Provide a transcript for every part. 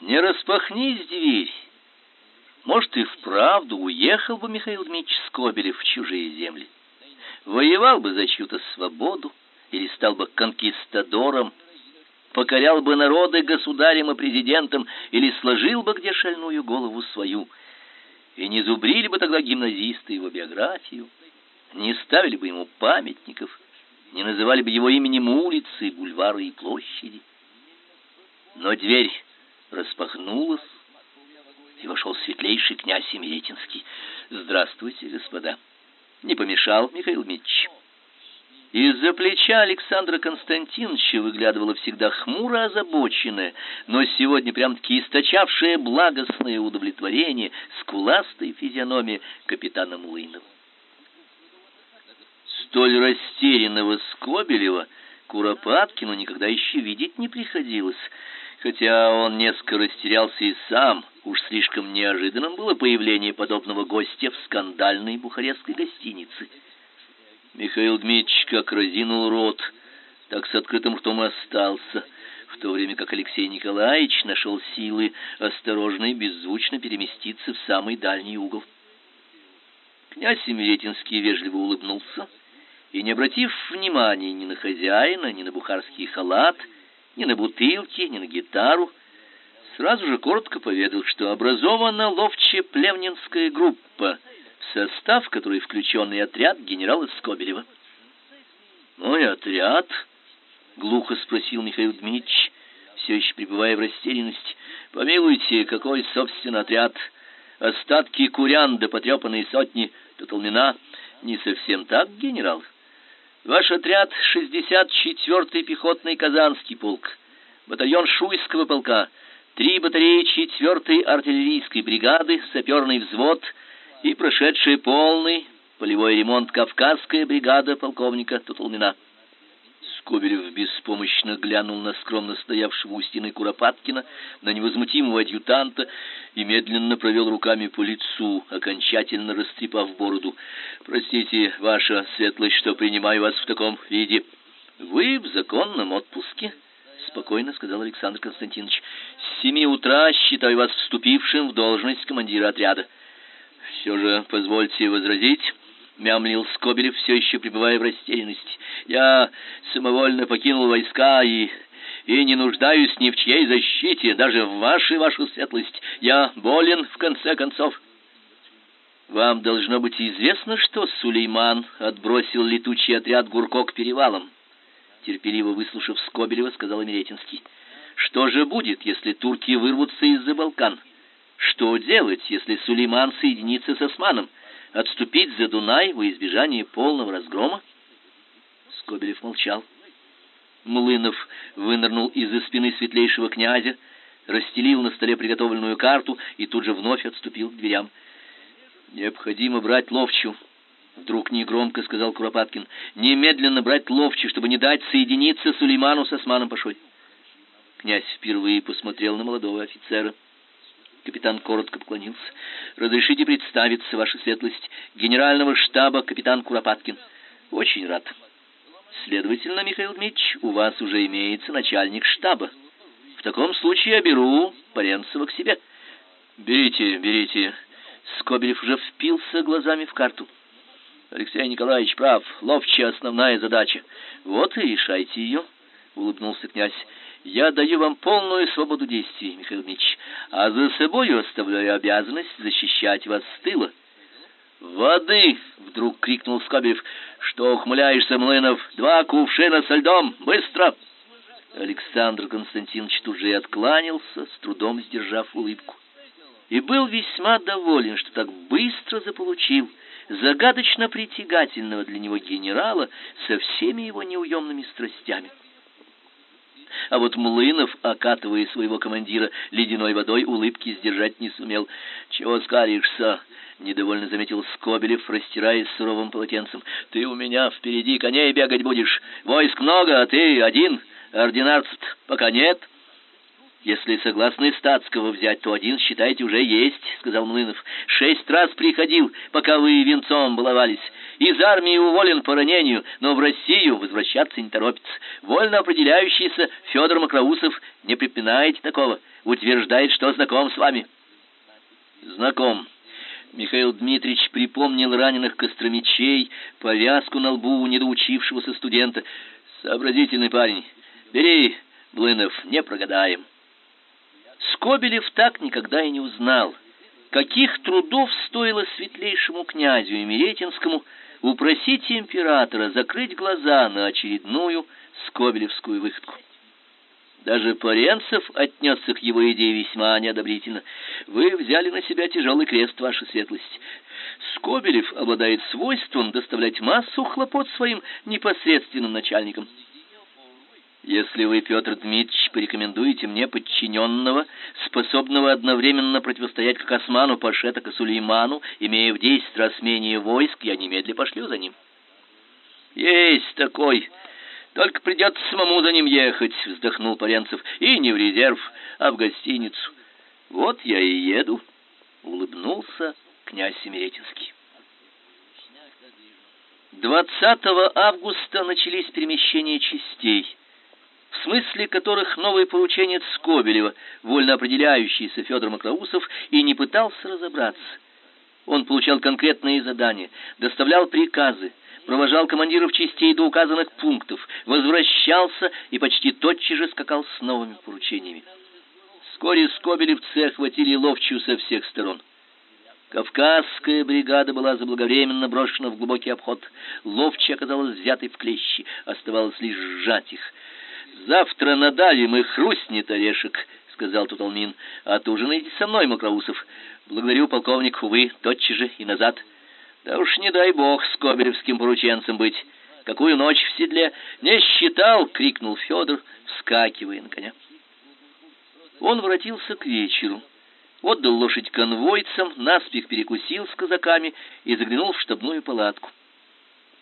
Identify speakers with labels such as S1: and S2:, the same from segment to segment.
S1: Не распахнись дверь. Может, и вправду уехал бы Михаил Дмитриевич Скобелев в чужие земли. Воевал бы за чью-то свободу или стал бы конкистадором, покорял бы народы государем и президентом или сложил бы где шальную голову свою. И не зубрили бы тогда гимназисты его биографию, не ставили бы ему памятников, не называли бы его именем улицы, бульвары и площади. Но дверь распахнулась, и вошел светлейший князь Семиретинский. Здравствуйте, господа. Не помешал, Михаил Дмитриевич. Из-за плеча Александра Константиновича выглядывала всегда хмуро озабоченная, но сегодня прям-таки источавшая благостное удовлетворение скуластая физиономия капитана Млынова. Столь растерянного Скобелева Куропаткину никогда еще видеть не приходилось, хотя он несколько растерялся и сам, уж слишком неожиданным было появление подобного гостя в скандальной бухарестской гостинице. Михаил Дмитриевич как разинул рот, так с открытым ртом и остался, в то время как Алексей Николаевич нашел силы осторожно и беззвучно переместиться в самый дальний угол. Князь Семиретинский вежливо улыбнулся и, не обратив внимания ни на хозяина, ни на бухарский халат, ни на бутылки, ни на гитару, сразу же коротко поведал, что образована ловче-плевнинская группа, в состав которой включен и отряд генерала Скобелева. «Ну и отряд?» — глухо спросил Михаил Дмитриевич, все еще пребывая в растерянности. «Помилуйте, какой, собственно, отряд? Остатки курян да потрепанные сотни до? Не совсем так, генерал?» Ваш отряд 64-й пехотный Казанский полк, батальон Шуйского полка, три батареи 4-й артиллерийской бригады, саперный взвод и прошедшая полный полевой ремонт Кавказская бригада полковника Тутулмина. Скобелев беспомощно глянул на скромно стоявшего у стены Куропаткина, на невозмутимого адъютанта и медленно провел руками по лицу, окончательно растрепав бороду. «Простите, ваша светлость, что принимаю вас в таком виде. Вы в законном отпуске?» спокойно сказал Александр Константинович. С семи утра считаю вас вступившим в должность командира отряда. Все же позвольте возразить, мямлил Скобелев, все еще пребывая в растерянности. Я самовольно покинул войска и и не нуждаюсь ни в чьей защите, даже в вашей, вашу светлость. Я болен в конце концов. Вам должно быть известно, что Сулейман отбросил летучий отряд Гурко к перевалам. Терпеливо выслушав Скобелева, сказал Миретинский. Что же будет, если турки вырвутся из-за Балкан? Что делать, если Сулейман соединится с османом? Отступить за Дунай во избежание полного разгрома? Скобелев молчал. Млынов вынырнул из-за спины светлейшего князя, расстелил на столе приготовленную карту и тут же вновь отступил к дверям. Необходимо брать ловчу, вдруг негромко сказал Куропаткин. Немедленно брать ловчу, чтобы не дать соединиться Сулейману с Османом Пашой. Князь впервые посмотрел на молодого офицера. Капитан коротко поклонился. Разрешите представиться, ваша светлость, генерального штаба капитан Куропаткин. Очень рад. Следовательно, Михаил Дмитриевич, у вас уже имеется начальник штаба. В таком случае я беру Паренцева к себе. Берите, берите. Скобелев уже впился глазами в карту. Алексей Николаевич прав, ловчая основная задача. Вот и решайте ее, улыбнулся князь. Я даю вам полную свободу действий, Михаил Дмитриевич, а за собой оставляю обязанность защищать вас с тыла. «Воды!» — вдруг крикнул Скобелев. «Что ухмыляешься, Млынов? Два кувшина со льдом! Быстро!» Александр Константинович тут же и откланялся, с трудом сдержав улыбку. И был весьма доволен, что так быстро заполучил загадочно притягательного для него генерала со всеми его неуемными страстями. А вот Млынов, окатывая своего командира ледяной водой, улыбки сдержать не сумел. «Чего скалишься?» — недовольно заметил Скобелев, растираясь суровым полотенцем. «Ты у меня впереди коней бегать будешь. Войск много, а ты один. Ординарцев пока нет». «Если согласны статского взять, то один, считайте, уже есть», — сказал Млынов. «Шесть раз приходил, пока вы венцом баловались. Из армии уволен по ранению, но в Россию возвращаться не торопится. Вольно определяющийся Федор Макроусов не припинает такого, утверждает, что знаком с вами. Знаком. Михаил Дмитриевич припомнил раненых костромичей, повязку на лбу недоучившегося студента. Сообразительный парень. Бери, Блынов, не прогадаем. Скобелев так никогда и не узнал, каких трудов стоило светлейшему князю Емеретинскому упросить императора закрыть глаза на очередную скобелевскую выходку. Даже Поренцев отнесся к его идее весьма неодобрительно. Вы взяли на себя тяжелый крест, ваша светлость. Скобелев обладает свойством доставлять массу хлопот своим непосредственным начальникам. Если вы, Петр Дмитриевич, порекомендуете мне подчиненного, способного одновременно противостоять как Осману, Паше, так и Сулейману, имея в десять раз менее войск, я немедля пошлю за ним. Есть такой. Только придется самому за ним ехать, вздохнул Поренцев. И не в резерв, а в гостиницу. Вот я и еду, улыбнулся князь Семеретинский. 20 августа начались перемещения частей в смысле которых новый порученец Скобелева, вольно определяющийся Федор Макроусов, и не пытался разобраться. Он получал конкретные задания, доставлял приказы, провожал командиров частей до указанных пунктов, возвращался и почти тотчас же скакал с новыми поручениями. Вскоре скобелевцы охватили ловчую со всех сторон. Кавказская бригада была заблаговременно брошена в глубокий обход. Ловчая оказалась взятой в клещи, оставалось лишь сжать их. Завтра надавим и хрустнет орешек, сказал Туталмин. Отужинайте со мной, Макроусов. Благодарю, полковник, увы, тотчас же и назад. Да уж не дай бог с кобелевским порученцем быть. Какую ночь в седле не считал, крикнул Федор, вскакивая на коня. Он воротился к вечеру. Отдал лошадь конвойцам, наспех перекусил с казаками и заглянул в штабную палатку.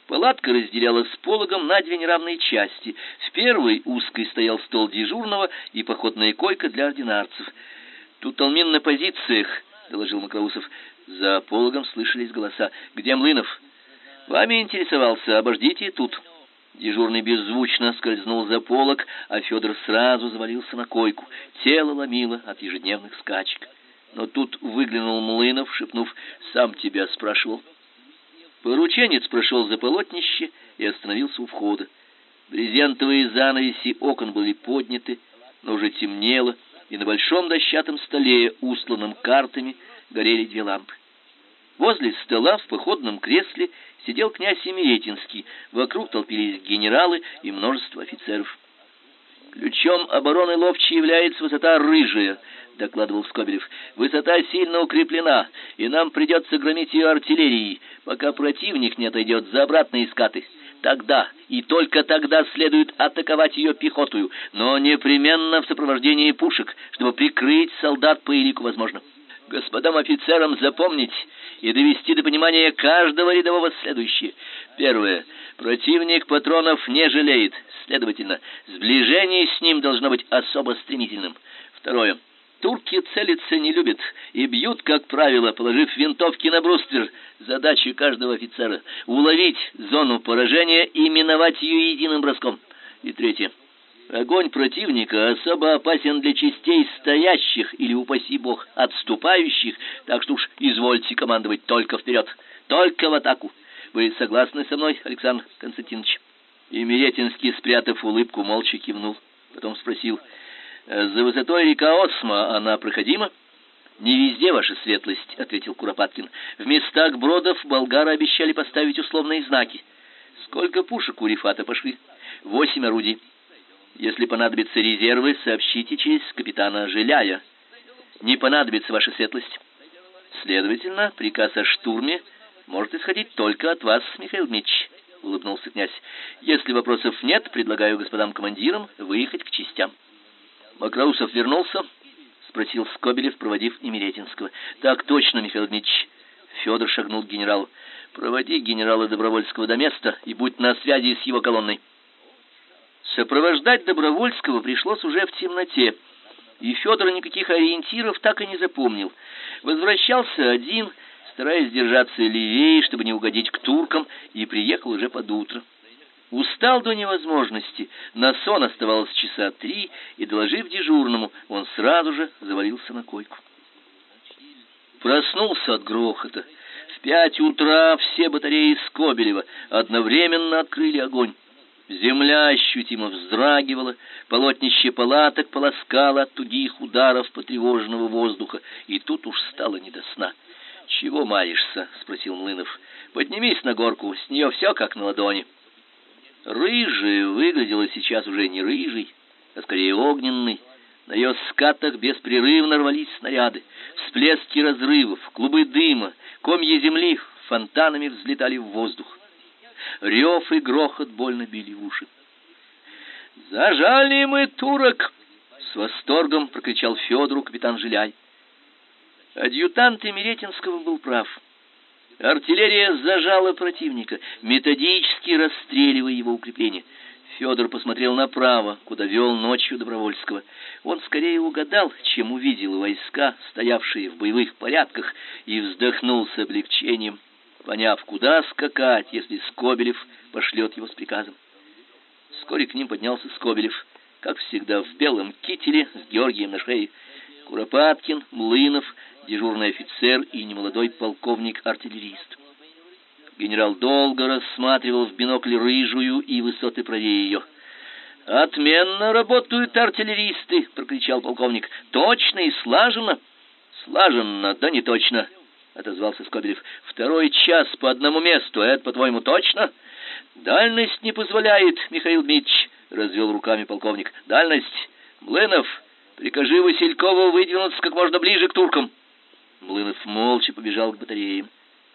S1: Палатка разделялась с пологом на две неравные части. В первой узкой стоял стол дежурного и походная койка для ординарцев. Тут Толмин на позициях, доложил Макроусов. За пологом слышались голоса. Где Млынов? Вами интересовался, обождите тут. Дежурный беззвучно скользнул за полог, а Федор сразу завалился на койку. Тело ломило от ежедневных скачек. Но тут выглянул Млынов, шепнув: "Сам тебя спрашивал". Порученец прошел за полотнище и остановился у входа. Брезентовые занавеси окон были подняты, но уже темнело, и на большом дощатом столе, устланном картами, горели две лампы. Возле стола в походном кресле сидел князь Семиетинский, вокруг толпились генералы и множество офицеров. Ключом обороны Ловчей является высота Рыжая, докладывал Скобелев. Высота сильно укреплена, и нам придется громить ее артиллерией, пока противник не отойдет за обратные скаты. Тогда и только тогда следует атаковать ее пехотою, но непременно в сопровождении пушек, чтобы прикрыть солдат по элику возможно. Господам офицерам запомнить и довести до понимания каждого рядового следующее. Первое. Противник патронов не жалеет, следовательно, сближение с ним должно быть особо стремительным. Второе. Турки целиться не любят и бьют, как правило, положив винтовки на бруствер. Задача каждого офицера уловить зону поражения и миновать ее единым броском. И третье. Огонь противника особо опасен для частей стоящих или упаси бог отступающих, так что уж извольте командовать только вперед, только в атаку. Вы согласны со мной, Александр Константинович? И Миретинский, спрятав улыбку, молча кивнул, потом спросил: за высотой река Осма она проходима? Не везде, ваша светлость, ответил Куропаткин. В местах бродов болгары обещали поставить условные знаки. Сколько пушек у Рифата пошли? Восемь орудий. Если понадобятся резервы, сообщите через капитана Желяя. Не понадобится, ваша светлость. Следовательно, приказ о штурме может исходить только от вас, Михаил Дмитриевич, улыбнулся князь. Если вопросов нет, предлагаю господам командирам выехать к частям. Макроусов вернулся? спросил Скобелев, проводив Имеретинского. Так точно, Михаил Дмитриевич. Федор шагнул к генералу. Проводи генерала Добровольского до места и будь на связи с его колонной. Сопровождать Добровольского пришлось уже в темноте, и Федор никаких ориентиров так и не запомнил. Возвращался один, стараясь держаться левее, чтобы не угодить к туркам, и приехал уже под утро. Устал до невозможности, на сон оставалось часа три, и, доложив дежурному, он сразу же завалился на койку. Проснулся от грохота. В пять утра все батареи Скобелева одновременно открыли огонь. Земля ощутимо вздрагивала, полотнище палаток полоскало от тугих ударов потревоженного воздуха, и тут уж стало не до сна. «Чего маешься?» — спросил Млынов. «Поднимись на горку, с нее все как на ладони». Рыжая выглядела сейчас уже не рыжей, а скорее огненной. На ее скатах беспрерывно рвались снаряды, всплески разрывов, клубы дыма, комья земли фонтанами взлетали в воздух. Рев и грохот больно били в уши. «Зажали мы турок!» — с восторгом прокричал Федору капитан Жиляй. Адъютант Емеретинского был прав. Артиллерия зажала противника, методически расстреливая его укрепления. Федор посмотрел направо, куда вел ночью Добровольского. Он скорее угадал, чем увидел войска, стоявшие в боевых порядках, и вздохнул с облегчением, поняв, куда скакать, если Скобелев пошлет его с приказом. Вскоре к ним поднялся Скобелев, как всегда в белом кителе с Георгием на шее. Куропаткин, Млынов, дежурный офицер и немолодой полковник-артиллерист. Генерал долго рассматривал в бинокль рыжую и высоты правее ее. «Отменно работают артиллеристы!» — прокричал полковник. «Точно и слаженно!» «Слаженно, да не точно!» — отозвался Скобелев. «Второй час по одному месту. Это, по-твоему, точно?» «Дальность не позволяет, Михаил Дмитриевич!» — развел руками полковник. «Дальность! Млынов, прикажи Василькову выдвинуться как можно ближе к туркам!» Млынов молча побежал к батареям.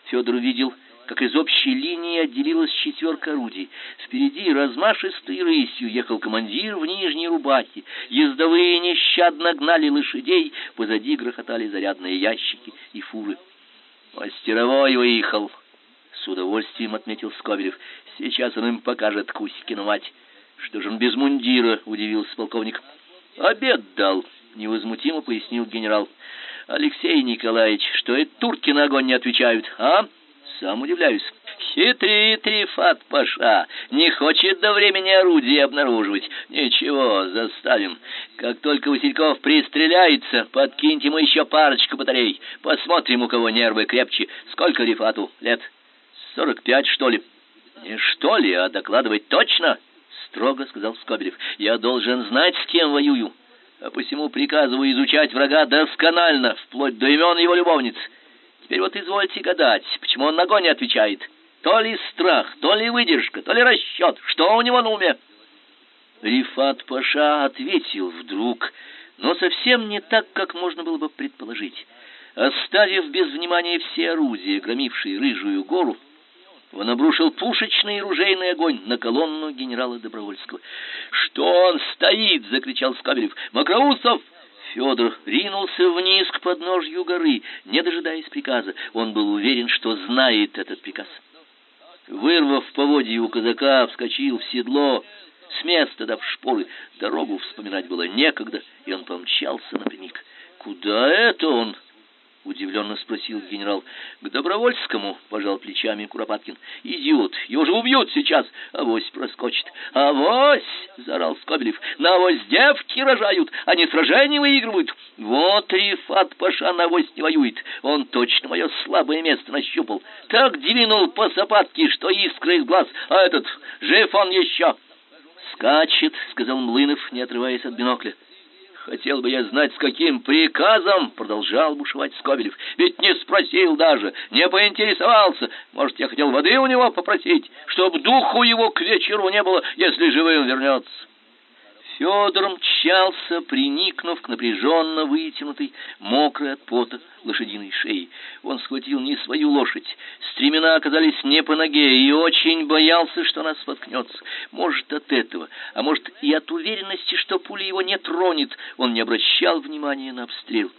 S1: Федор увидел, как из общей линии отделилась четверка орудий. Впереди размашистой рысью ехал командир в нижней рубахе. Ездовые нещадно гнали лошадей, позади грохотали зарядные ящики и фуры. «Мастеровой выехал!» — с удовольствием отметил Скобелев. «Сейчас он им покажет Кузькину мать». «Что же он без мундира?» — удивился полковник. «Обед дал», — невозмутимо пояснил генерал. Алексей Николаевич, что это турки на огонь не отвечают, а? Сам удивляюсь. Хитрит Рифат Паша, не хочет до времени орудия обнаруживать. Ничего, заставим. Как только Васильков пристреляется, подкиньте ему еще парочку батарей. Посмотрим, у кого нервы крепче. Сколько Рифату лет? Сорок пять, что ли? Не что ли, а докладывать точно? Строго сказал Скобелев. Я должен знать, с кем воюю а посему приказываю изучать врага досконально, вплоть до имен его любовниц. Теперь вот извольте гадать, почему он на огонь не отвечает. То ли страх, то ли выдержка, то ли расчет. Что у него на уме? Рифат Паша ответил вдруг, но совсем не так, как можно было бы предположить. Оставив без внимания все орудия, громившие рыжую гору, он обрушил пушечный и ружейный огонь на колонну генерала Добровольского. «Что он стоит?» — закричал Скобелев. «Макроусов!» Федор ринулся вниз к подножью горы, не дожидаясь приказа. Он был уверен, что знает этот приказ. Вырвав поводья у казака, вскочил в седло, с места дав шпоры. Дорогу вспоминать было некогда, и он помчался напрямик. «Куда это он?» Удивленно спросил генерал. К Добровольскому, пожал плечами Куропаткин. Идиот, его же убьют сейчас, авось проскочит. Авось, заорал Скобелев. На авось девки рожают, они сражения выигрывают. Вот Рифат Паша на авось не воюет. Он точно мое слабое место нащупал. Так двинул по сапатке, что искры из глаз. А этот жив он еще. Скачет, сказал Млынов, не отрываясь от бинокля. Хотел бы я знать, с каким приказом, продолжал бушевать Скобелев. Ведь не спросил даже, не поинтересовался. Может, я хотел воды у него попросить, чтоб духу его к вечеру не было, если живым вернется. Федор мчался, приникнув к напряженно вытянутой, мокрой от пота лошадиной шее. Он схватил не свою лошадь. Стремена оказались не по ноге и очень боялся, что она споткнется. Может, от этого, а может и от уверенности, что пуля его не тронет, он не обращал внимания на обстрел.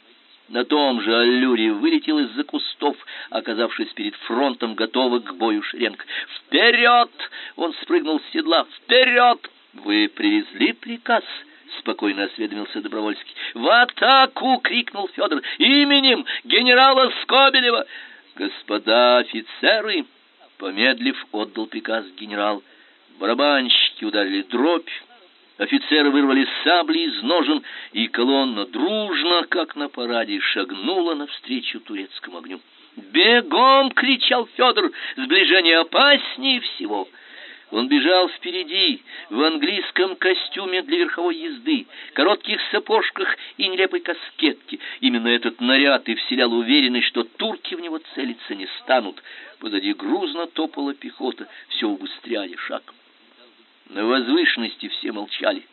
S1: На том же аллюре вылетел из-за кустов, оказавшись перед фронтом, готовый к бою шеренг. «Вперед!» — он спрыгнул с седла. «Вперед!» Вы привезли приказ? спокойно осведомился Добровольский. В атаку крикнул Федор. Именем генерала Скобелева. Господа офицеры, помедлив, отдал приказ генерал. Барабанщики ударили дробь, офицеры вырвали сабли из ножен, и колонна дружно, как на параде, шагнула навстречу турецкому огню. «Бегом!» — кричал Федор. «Сближение опаснее всего!» Он бежал впереди, в английском костюме для верховой езды, коротких сапожках и нелепой каскетке. Именно этот наряд и вселял уверенность, что турки в него целиться не станут. Позади грузно топала пехота, все убыстряя шаг. На возвышенности все молчали.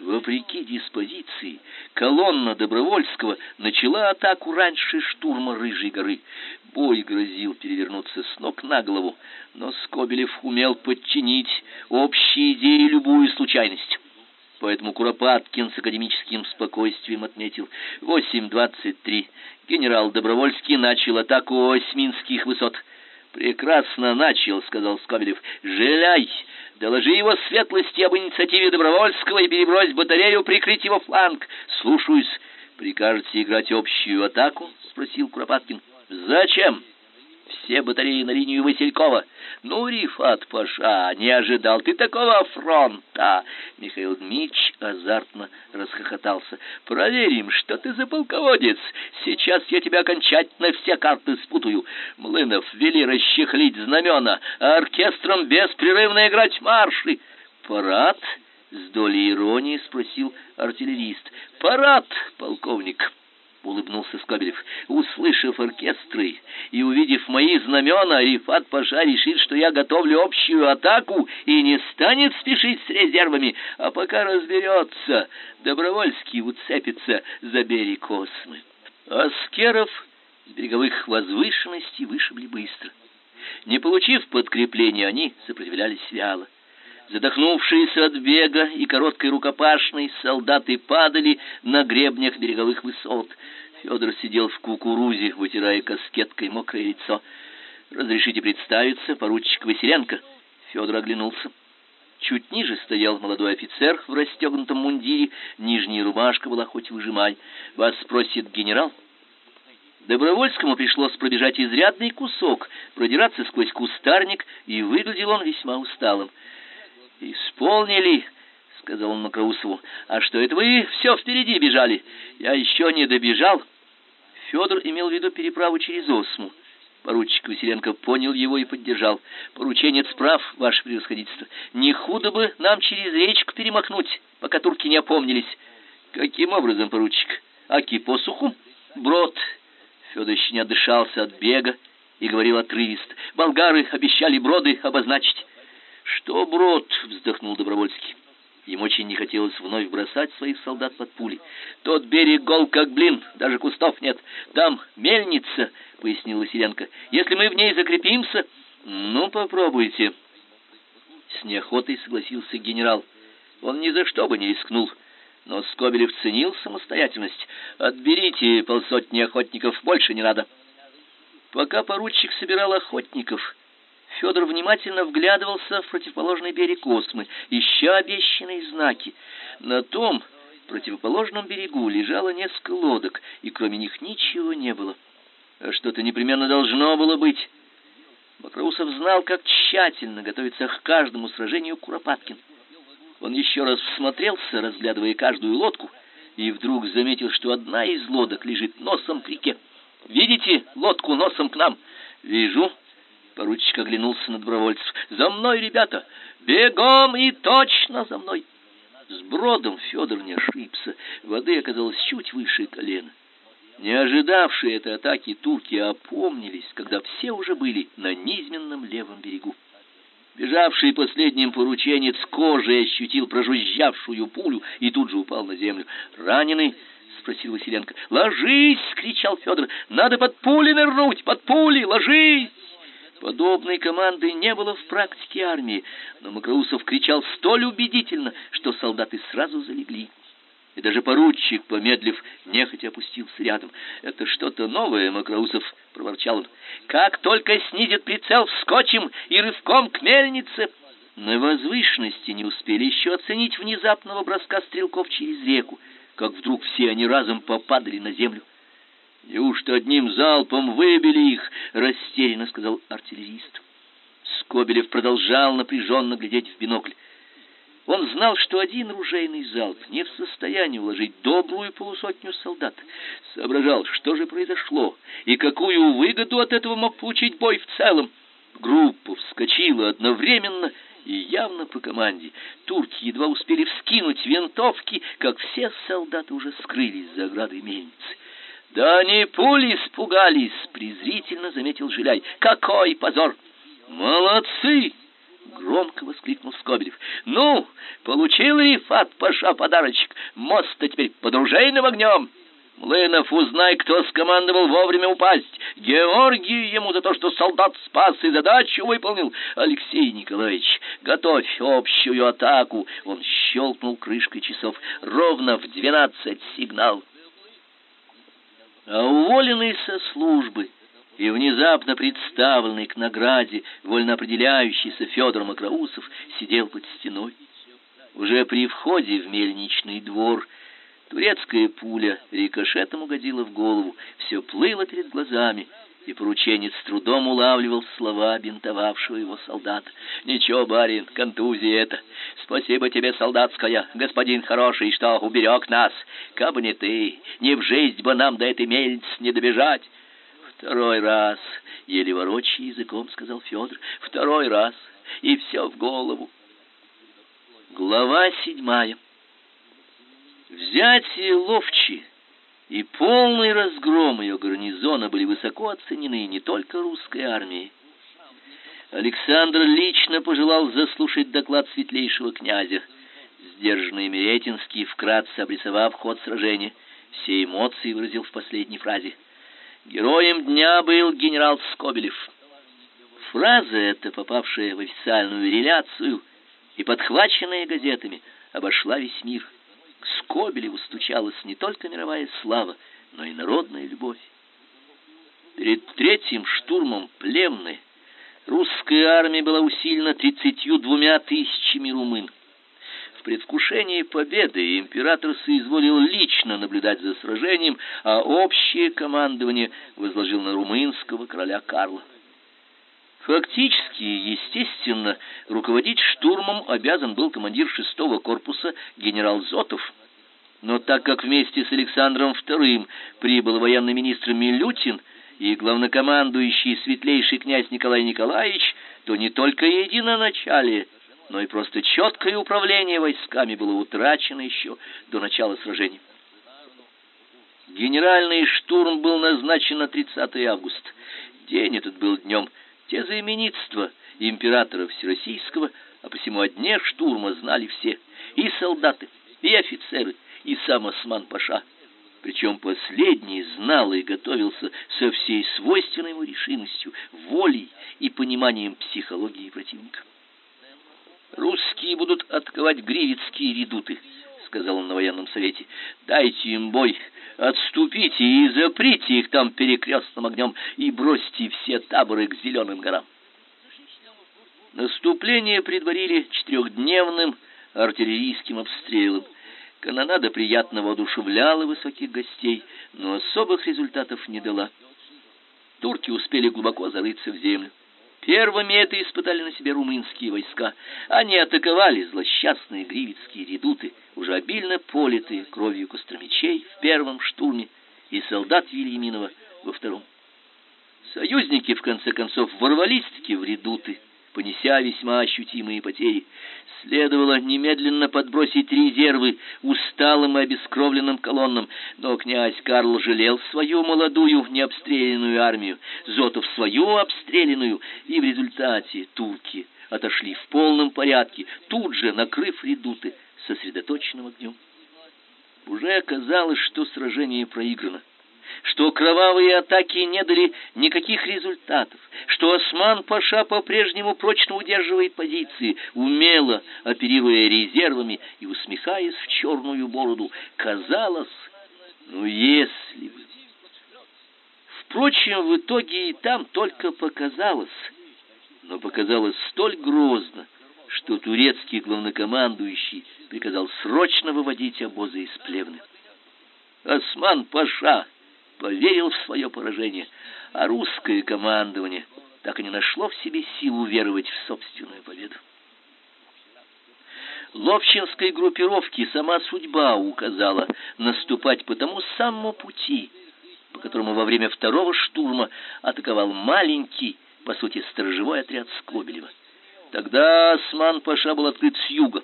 S1: Вопреки диспозиции, колонна Добровольского начала атаку раньше штурма Рыжей горы. Бой грозил перевернуться с ног на голову, но Скобелев умел подчинить общей идее любую случайность. Поэтому Куропаткин с академическим спокойствием отметил: восемь двадцать три. Генерал Добровольский начал атаку Осьминских высот. Прекрасно начал, сказал Скобелев. Желай, доложи его светлости об инициативе Добровольского и перебрось батарею прикрыть его фланг. Слушаюсь. Прикажете играть общую атаку? спросил Куропаткин. Зачем? Все батареи на линию Василькова. Ну, Рифат Паша, не ожидал ты такого фронта. Михаил Дмитрич азартно расхохотался. Проверим, что ты за полководец. Сейчас я тебя окончательно все карты спутаю. Млынов вели расчехлить знамена, а оркестром беспрерывно играть марши. Парад? С долей иронии спросил артиллерист. Парад, полковник улыбнулся Скобелев. Услышав оркестры и увидев мои знамена, Рифат Паша решит, что я готовлю общую атаку и не станет спешить с резервами, а пока разберется, Добровольский уцепится за берег Осмы. Аскеров с береговых возвышенностей вышибли быстро. Не получив подкрепления, они сопротивлялись вяло. Задохнувшиеся от бега и короткой рукопашной солдаты падали на гребнях береговых высот. Федор сидел в кукурузе, вытирая каскеткой мокрое лицо. «Разрешите представиться, поручик Василенко?» Федор оглянулся. Чуть ниже стоял молодой офицер в расстегнутом мундире, нижняя рубашка была хоть выжимай. «Вас спросит генерал?» Добровольскому пришлось пробежать изрядный кусок, продираться сквозь кустарник, и выглядел он весьма усталым. Исполнили, сказал он Макроусову. А что это вы все впереди бежали? Я еще не добежал. Федор имел в виду переправу через Осму. Поручик Василенко понял его и поддержал. Порученец прав, ваше превосходительство. Не худо бы нам через речку перемахнуть, пока турки не опомнились. Каким образом, поручик? Аки посуху? Брод. Федор еще не отдышался от бега и говорил отрывисто. Болгары обещали броды обозначить. Что, брод, вздохнул Добровольский. Ему очень не хотелось вновь бросать своих солдат под пули. Тот берег гол как блин, даже кустов нет. Там мельница, пояснил Василенко. Если мы в ней закрепимся, ну попробуйте. С неохотой согласился генерал. Он ни за что бы не рискнул. Но Скобелев ценил самостоятельность. Отберите полсотни охотников, больше не надо. Пока поручик собирал охотников, Федор внимательно вглядывался в противоположный берег Осмы, ища обещанные знаки. На том противоположном берегу лежало несколько лодок, и кроме них ничего не было. А что-то непременно должно было быть. Макроусов знал, как тщательно готовится к каждому сражению Куропаткин. Он еще раз всмотрелся, разглядывая каждую лодку, и вдруг заметил, что одна из лодок лежит носом к реке. «Видите лодку носом к нам?» «Вижу», Поручик оглянулся на добровольцев. «За мной, ребята! Бегом и точно за мной!» С бродом Федор не ошибся. Воды оказалось чуть выше колена. Не ожидавшие этой атаки турки опомнились, когда все уже были на низменном левом берегу. Бежавший последним порученец кожей ощутил прожужжавшую пулю и тут же упал на землю. «Раненый?» — спросил Василенко. «Ложись!» — кричал Федор. «Надо под пули нырнуть! Под пули! Ложись!» Подобной команды не было в практике армии, но Макроусов кричал столь убедительно, что солдаты сразу залегли. И даже поручик, помедлив, нехотя опустился рядом. «Это что-то новое, Макроусов!» — проворчал. «Как только снизит прицел, вскочим и рывком к мельнице!» На возвышенности не успели еще оценить внезапного броска стрелков через реку, как вдруг все они разом попадали на землю. Неужто одним залпом выбили их? растерянно сказал артиллерист. Скобелев продолжал напряженно глядеть в бинокль. Он знал, что один ружейный залп не в состоянии уложить добрую полусотню солдат. Соображал, что же произошло и какую выгоду от этого мог получить бой в целом. Группа вскочила одновременно и явно по команде. Турки едва успели вскинуть винтовки, как все солдаты уже скрылись за оградой мельницы. Да они пули испугались, презрительно заметил Жиляй. Какой позор! Молодцы! громко воскликнул Скобелев. Ну, получил Рифат Паша подарочек. Мост-то теперь под ружейным огнем. Млынов, узнай, кто скомандовал вовремя упасть. Георгий ему за то, что солдат спас и задачу выполнил. Алексей Николаевич, готовь общую атаку. Он щелкнул крышкой часов. Ровно в двенадцать сигнал. А уволенный со службы и внезапно представленный к награде вольно определяющийся Федор Макроусов сидел под стеной. Уже при входе в мельничный двор турецкая пуля рикошетом угодила в голову, все плыло перед глазами, и порученец с трудом улавливал слова бинтовавшего его солдата. «Ничего, барин, контузия это. Спасибо тебе, солдатская, господин хороший, что уберег нас. Кабы не ты, не в жизнь бы нам до этой мельницы не добежать». Второй раз, еле ворочая языком, сказал Федор. Второй раз, и все в голову. Глава седьмая. Взятие Ловчи и полный разгром ее гарнизона были высоко оценены не только русской армией. Александр лично пожелал заслушать доклад светлейшего князя. Сдержанный Меретинский, вкратце обрисовав ход сражения, все эмоции выразил в последней фразе — Героем дня был генерал Скобелев. Фраза эта, попавшая в официальную реляцию и подхваченная газетами, обошла весь мир. Скобелеву стучалась не только мировая слава, но и народная любовь. Перед третьим штурмом Плевны русская армия была усилена тридцатью двумя тысячами румын. В предвкушении победы император соизволил лично наблюдать за сражением, а общее командование возложил на румынского короля Карла. Фактически, естественно, руководить штурмом обязан был командир шестого корпуса генерал Зотов. Но так как вместе с Александром II прибыл военный министр Милютин и главнокомандующий светлейший князь Николай Николаевич, то не только единоначалие, но и просто четкое управление войсками было утрачено еще до начала сражения. Генеральный штурм был назначен на 30 августа. День этот был днем тезаименитства императора Всероссийского, а посему о дне штурма знали все, и солдаты, и офицеры, и сам Осман-паша. Причем последний знал и готовился со всей свойственной ему решимостью, волей и пониманием психологии противника. Русские будут отковать гривицкие редуты, сказал он на военном совете. Дайте им бой, отступите и заприте их там перекрестным огнем и бросьте все таборы к зеленым горам. Наступление предварили четырехдневным артиллерийским обстрелом. Канонада приятно воодушевляла высоких гостей, но особых результатов не дала. Турки успели глубоко зарыться в землю. Первыми это испытали на себе румынские войска. Они атаковали злосчастные гривицкие редуты, уже обильно политые кровью костромичей в первом штурме и солдат Вильяминова во втором. Союзники в конце концов ворвались-таки в редуты, понеся весьма ощутимые потери. Следовало немедленно подбросить резервы усталым и обескровленным колоннам, но князь Карл жалел свою молодую необстрелянную армию, Зотов свою обстрелянную, и в результате турки отошли в полном порядке, тут же накрыв редуты сосредоточенным огнем. Уже оказалось, что сражение проиграно что кровавые атаки не дали никаких результатов, что Осман-паша по-прежнему прочно удерживает позиции, умело оперируя резервами и усмехаясь в черную бороду. Казалось, ну если бы... Впрочем, в итоге и там только показалось, но показалось столь грозно, что турецкий главнокомандующий приказал срочно выводить обозы из плевны. Осман-паша поверил в свое поражение, а русское командование так и не нашло в себе силу веровать в собственную победу. Ловчинской группировке сама судьба указала наступать по тому самому пути, по которому во время второго штурма атаковал маленький, по сути, сторожевой отряд Скобелева. Тогда Осман-паша был открыт с юга,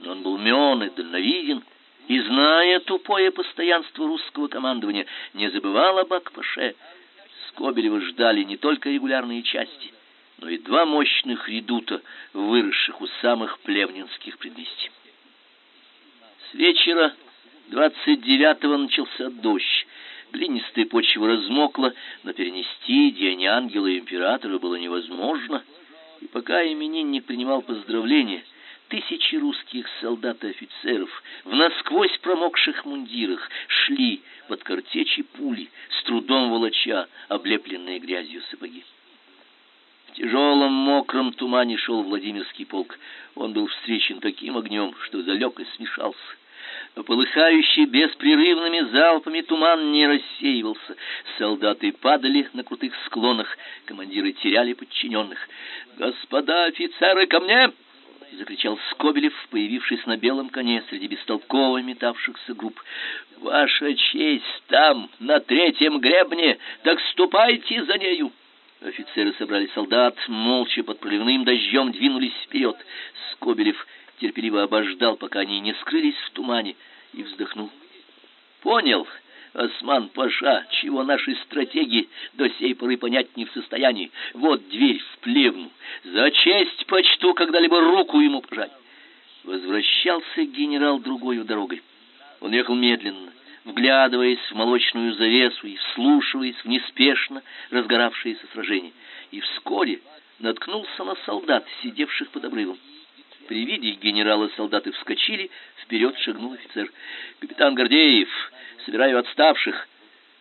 S1: но он был умен и дальновиден, и, зная тупое постоянство русского командования, не забывал об Акпаше. Скобелева ждали не только регулярные части, но и два мощных редута, выросших у самых плевнинских предместий. С вечера 29-го начался дождь. Глинистая почва размокла, но перенести День Ангела и Императора было невозможно. И пока именинник принимал поздравления, тысячи русских солдат и офицеров в насквозь промокших мундирах шли под картечи пули, с трудом волоча облепленные грязью сапоги тяжелом мокром тумане шел Владимирский полк. Он был встречен таким огнем, что залег и смешался. Полыхающий беспрерывными залпами туман не рассеивался. Солдаты падали на крутых склонах, командиры теряли подчиненных. «Господа офицеры, ко мне!» — закричал Скобелев, появившись на белом коне среди бестолково метавшихся групп. «Ваша честь там, на третьем гребне, так ступайте за нею!» Офицеры собрали солдат, молча под проливным дождем двинулись вперед. Скобелев терпеливо обождал, пока они не скрылись в тумане, и вздохнул. Понял, Осман Паша, чего наши стратеги до сей поры понять не в состоянии. Вот дверь в плевну. За честь почту когда-либо руку ему пожать. Возвращался генерал другой дорогой. Он ехал медленно, вглядываясь в молочную завесу и вслушиваясь в неспешно разгоравшееся сражение, и вскоре наткнулся на солдат, сидевших под обрывом. При виде генерала солдаты вскочили, вперед шагнул офицер. «Капитан Гордеев, собираю отставших.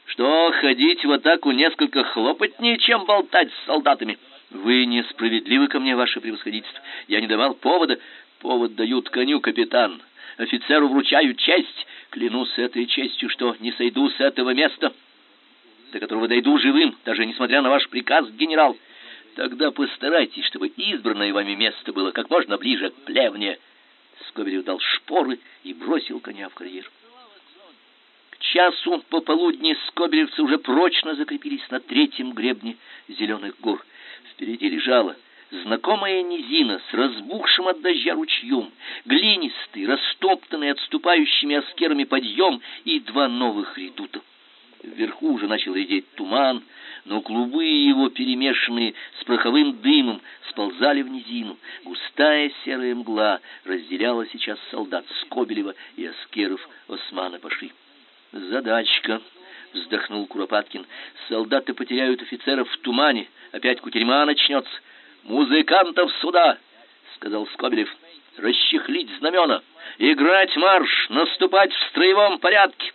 S1: Что, ходить в атаку несколько хлопотнее, чем болтать с солдатами? Вы несправедливы ко мне, ваше превосходительство. Я не давал повода. Повод дают коню, капитан. Офицеру вручают честь. Клянусь этой честью, что не сойду с этого места, до которого дойду живым, даже несмотря на ваш приказ, генерал. Тогда постарайтесь, чтобы избранное вами место было как можно ближе к плевне. Скобелев дал шпоры и бросил коня в карьер. К часу пополудни скобелевцы уже прочно закрепились на третьем гребне зеленых гор. Впереди лежала знакомая низина с разбухшим от дождя ручьем, глинистый, растоптанный отступающими аскерами подъем и два новых редута. Вверху уже начал редеть туман, но клубы его, перемешанные с пороховым дымом, сползали в низину. Густая серая мгла разделяла сейчас солдат Скобелева и аскеров Османа Паши. «Задачка!» — вздохнул Куропаткин. «Солдаты потеряют офицеров в тумане. Опять кутерьма начнется. «Музыкантов сюда!» — сказал Скобелев. «Расчехлить знамена! Играть марш! Наступать в строевом порядке!»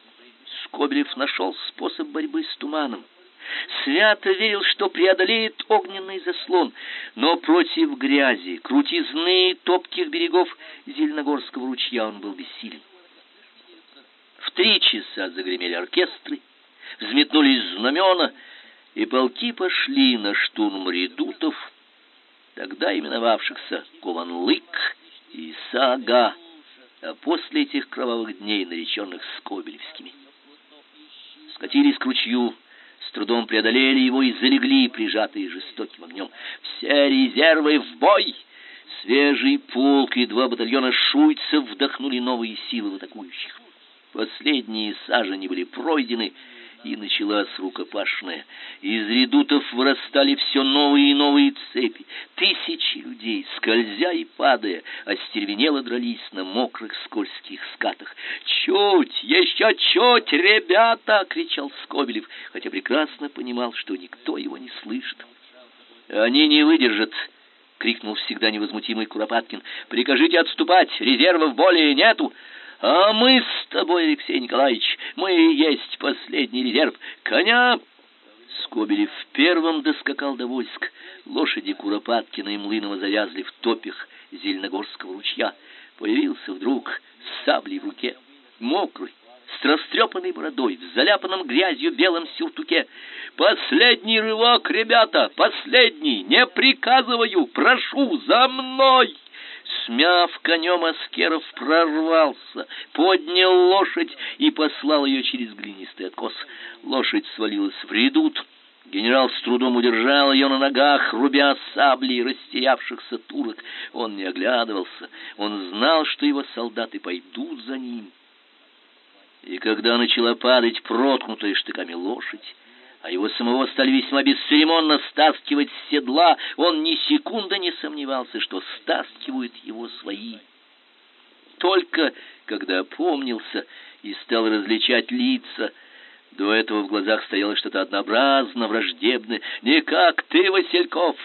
S1: Скобелев нашел способ борьбы с туманом. Свято верил, что преодолеет огненный заслон, но против грязи, крутизны топких берегов Зеленогорского ручья он был бессилен. В три часа загремели оркестры, взметнулись знамена, и полки пошли на штурм редутов, тогда именовавшихся Кованлык и Сага, а после этих кровавых дней нареченных Скобелевскими. Скатились к ручью, с трудом преодолели его и залегли, прижатые жестоким огнем. Все резервы в бой! Свежий полк и два батальона шуйцев вдохнули новые силы в атакующих. Последние сажени были пройдены, и началась рукопашная. Из редутов вырастали все новые и новые цепи. Тысячи людей, скользя и падая, остервенело дрались на мокрых скользких скатах. «Чуть! Еще чуть, ребята!» — кричал Скобелев, хотя прекрасно понимал, что никто его не слышит. «Они не выдержат!» — крикнул всегда невозмутимый Куропаткин. «Прикажите отступать! Резервов более нету!» А мы с тобой, Алексей Николаевич, мы и есть последний резерв. Коня!» Скобелев первым доскакал до войск. Лошади Куропаткина и Млынова завязли в топях Зеленогорского ручья. Появился вдруг с саблей в руке, мокрый, с растрепанной бородой, в заляпанном грязью белом сюртуке. «Последний рывок, ребята, последний! Не приказываю, прошу, за мной!» Смяв конем Аскеров прорвался, поднял лошадь и послал ее через глинистый откос. Лошадь свалилась в редут, Генерал с трудом удержал ее на ногах, рубя саблей растерявшихся турок. Он не оглядывался, он знал, что его солдаты пойдут за ним. И когда начала падать проткнутая штыками лошадь, а его самого стали весьма бесцеремонно стаскивать с седла, он ни секунды не сомневался, что стаскивают его свои. Только когда опомнился и стал различать лица, до этого в глазах стояло что-то однообразно враждебное. «Не как ты, Васильков!»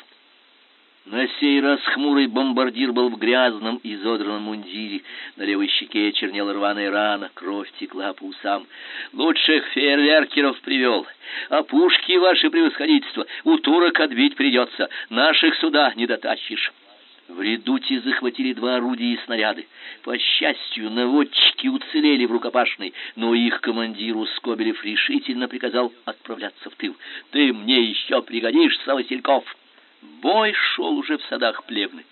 S1: На сей раз хмурый бомбардир был в грязном изодранном мундире. На левой щеке чернела рваная рана, кровь текла по усам. «Лучших фейерверкеров привел, а пушки, ваше превосходительство, у турок отбить придется, наших сюда не дотащишь». В редуте захватили два орудия и снаряды. По счастью, наводчики уцелели в рукопашной, но их командиру Скобелев решительно приказал отправляться в тыл. «Ты мне еще пригодишься, Васильков!» Бой шел уже в садах Плевны.